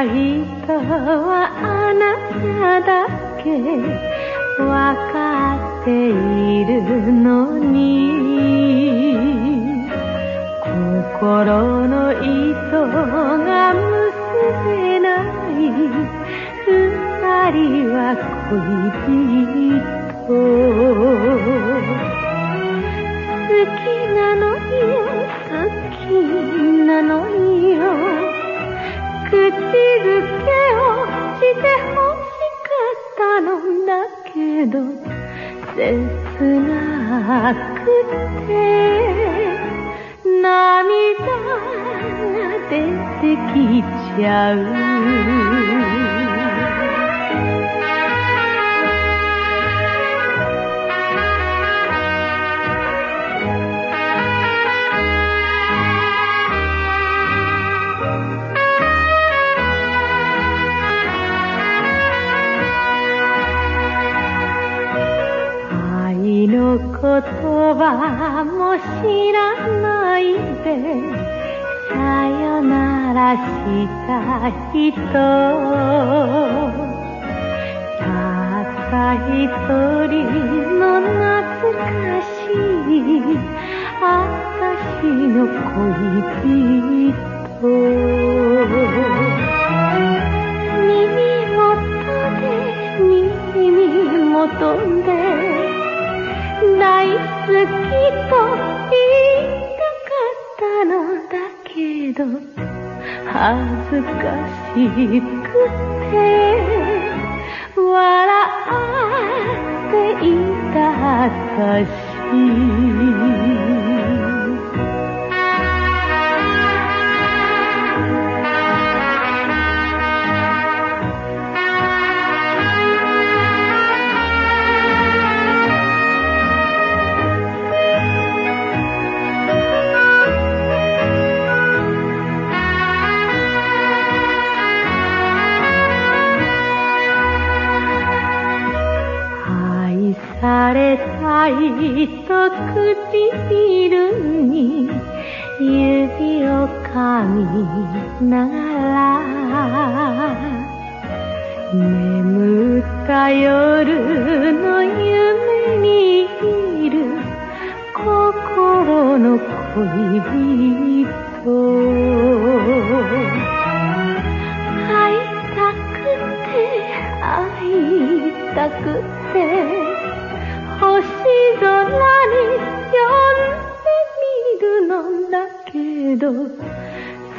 人はあなただけ。わかっているのに。心の糸が結べない。二人は恋人。好きなのよ好きなのよ。口づけをして欲しかったのだけど切なくて涙が出てきちゃう。の言葉も知らないでさよならした人たった一人の懐かしい私の恋人。耳元で耳元で。大好きと言いたかったのだけど恥ずかしくて笑っていた私。されたいと唇に指を噛みながら眠った夜の夢にいる心の恋人。会いたくて会いたくて。けど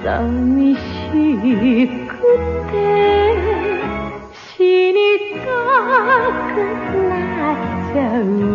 寂しくて死にたくなっちゃう。